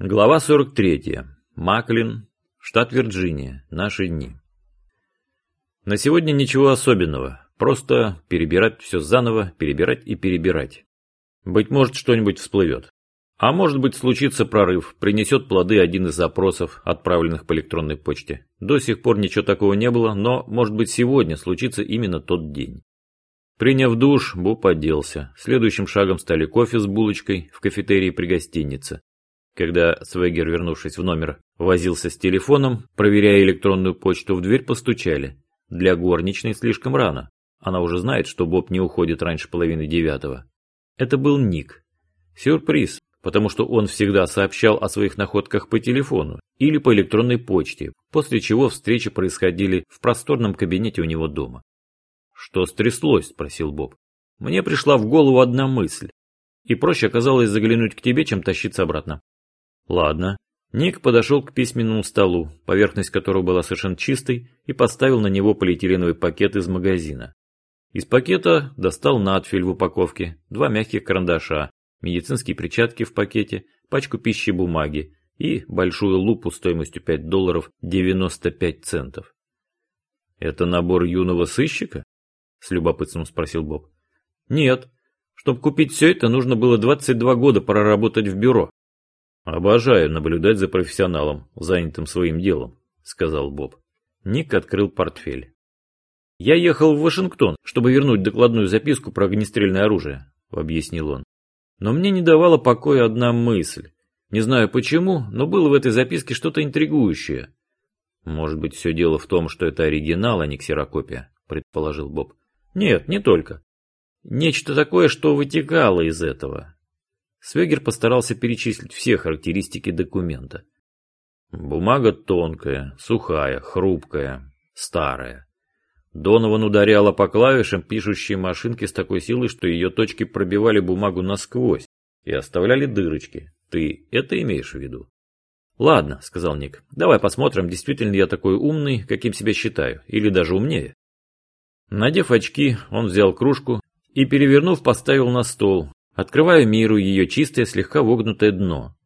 Глава 43. Маклин, штат Вирджиния. Наши дни. На сегодня ничего особенного. Просто перебирать все заново, перебирать и перебирать. Быть может, что-нибудь всплывет. А может быть, случится прорыв, принесет плоды один из запросов, отправленных по электронной почте. До сих пор ничего такого не было, но, может быть, сегодня случится именно тот день. Приняв душ, Боб оделся. Следующим шагом стали кофе с булочкой в кафетерии при гостинице. Когда Свегер, вернувшись в номер, возился с телефоном, проверяя электронную почту, в дверь постучали. Для горничной слишком рано. Она уже знает, что Боб не уходит раньше половины девятого. Это был Ник. Сюрприз, потому что он всегда сообщал о своих находках по телефону или по электронной почте, после чего встречи происходили в просторном кабинете у него дома. «Что стряслось?» – спросил Боб. «Мне пришла в голову одна мысль, и проще оказалось заглянуть к тебе, чем тащиться обратно. Ладно. Ник подошел к письменному столу, поверхность которого была совершенно чистой, и поставил на него полиэтиленовый пакет из магазина. Из пакета достал надфиль в упаковке, два мягких карандаша, медицинские перчатки в пакете, пачку пищи бумаги и большую лупу стоимостью 5 долларов 95 центов. «Это набор юного сыщика?» – с любопытством спросил Боб. «Нет. Чтобы купить все это, нужно было 22 года проработать в бюро. «Обожаю наблюдать за профессионалом, занятым своим делом», — сказал Боб. Ник открыл портфель. «Я ехал в Вашингтон, чтобы вернуть докладную записку про огнестрельное оружие», — объяснил он. «Но мне не давала покоя одна мысль. Не знаю почему, но было в этой записке что-то интригующее». «Может быть, все дело в том, что это оригинал, а не ксерокопия», — предположил Боб. «Нет, не только. Нечто такое, что вытекало из этого. Свегер постарался перечислить все характеристики документа. Бумага тонкая, сухая, хрупкая, старая. Донован ударяла по клавишам пишущей машинки с такой силой, что ее точки пробивали бумагу насквозь и оставляли дырочки. Ты это имеешь в виду? Ладно, сказал Ник, давай посмотрим, действительно я такой умный, каким себя считаю, или даже умнее. Надев очки, он взял кружку и, перевернув, поставил на стол, Открываю миру ее чистое, слегка вогнутое дно.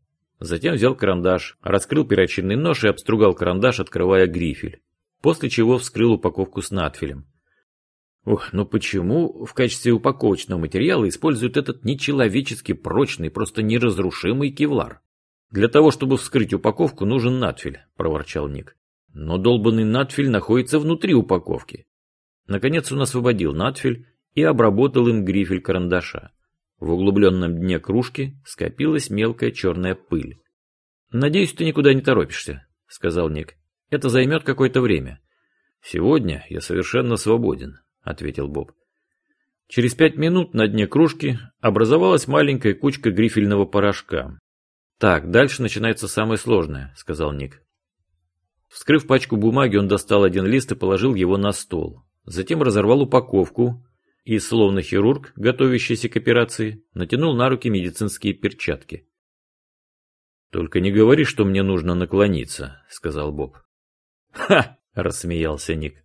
Затем взял карандаш, раскрыл перочинный нож и обстругал карандаш, открывая грифель. После чего вскрыл упаковку с надфилем. Ух, ну почему в качестве упаковочного материала используют этот нечеловечески прочный, просто неразрушимый кевлар? Для того, чтобы вскрыть упаковку, нужен надфиль, проворчал Ник. Но долбанный надфиль находится внутри упаковки. Наконец он освободил надфиль и обработал им грифель карандаша. В углубленном дне кружки скопилась мелкая черная пыль. «Надеюсь, ты никуда не торопишься», — сказал Ник. «Это займет какое-то время». «Сегодня я совершенно свободен», — ответил Боб. Через пять минут на дне кружки образовалась маленькая кучка грифельного порошка. «Так, дальше начинается самое сложное», — сказал Ник. Вскрыв пачку бумаги, он достал один лист и положил его на стол. Затем разорвал упаковку, и, словно хирург, готовящийся к операции, натянул на руки медицинские перчатки. «Только не говори, что мне нужно наклониться», — сказал Боб. «Ха!» — рассмеялся Ник.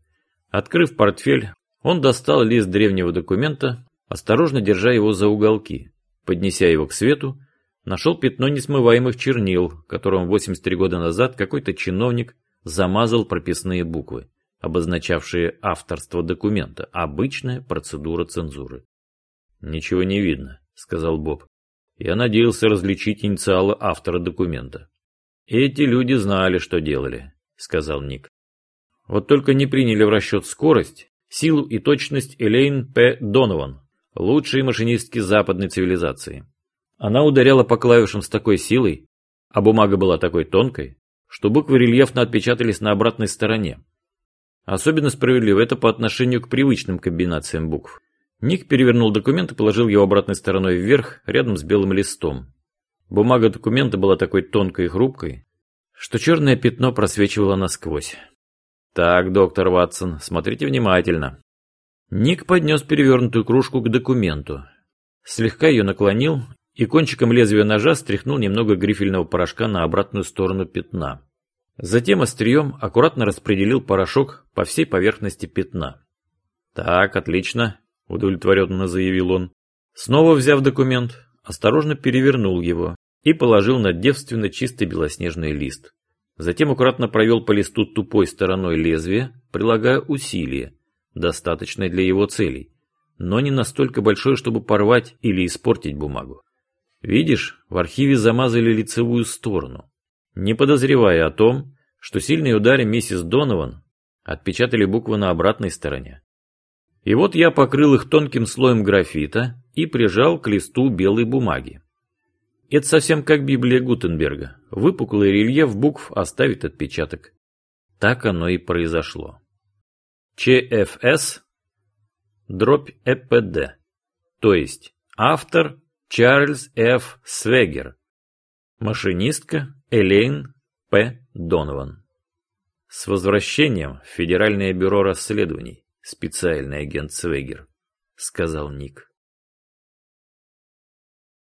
Открыв портфель, он достал лист древнего документа, осторожно держа его за уголки. Поднеся его к свету, нашел пятно несмываемых чернил, которым 83 года назад какой-то чиновник замазал прописные буквы обозначавшие авторство документа, обычная процедура цензуры. «Ничего не видно», — сказал Боб. «Я надеялся различить инициалы автора документа». «Эти люди знали, что делали», — сказал Ник. «Вот только не приняли в расчет скорость, силу и точность Элейн П. Донован, лучшей машинистки западной цивилизации. Она ударяла по клавишам с такой силой, а бумага была такой тонкой, что буквы рельефно отпечатались на обратной стороне, Особенно справедливо это по отношению к привычным комбинациям букв. Ник перевернул документ и положил его обратной стороной вверх, рядом с белым листом. Бумага документа была такой тонкой и хрупкой, что черное пятно просвечивало насквозь. «Так, доктор Ватсон, смотрите внимательно». Ник поднес перевернутую кружку к документу. Слегка ее наклонил и кончиком лезвия ножа стряхнул немного грифельного порошка на обратную сторону пятна. Затем острием аккуратно распределил порошок по всей поверхности пятна. «Так, отлично», — удовлетворенно заявил он. Снова взяв документ, осторожно перевернул его и положил на девственно чистый белоснежный лист. Затем аккуратно провел по листу тупой стороной лезвия, прилагая усилие, достаточное для его целей, но не настолько большое, чтобы порвать или испортить бумагу. Видишь, в архиве замазали лицевую сторону, не подозревая о том, что сильные удары миссис Донован отпечатали буквы на обратной стороне. И вот я покрыл их тонким слоем графита и прижал к листу белой бумаги. Это совсем как Библия Гутенберга. Выпуклый рельеф букв оставит отпечаток. Так оно и произошло. ЧФС дробь ЭПД, то есть автор Чарльз Ф. Свегер, машинистка Элейн П. Донован. С возвращением в Федеральное бюро расследований, специальный агент Свегер, сказал Ник.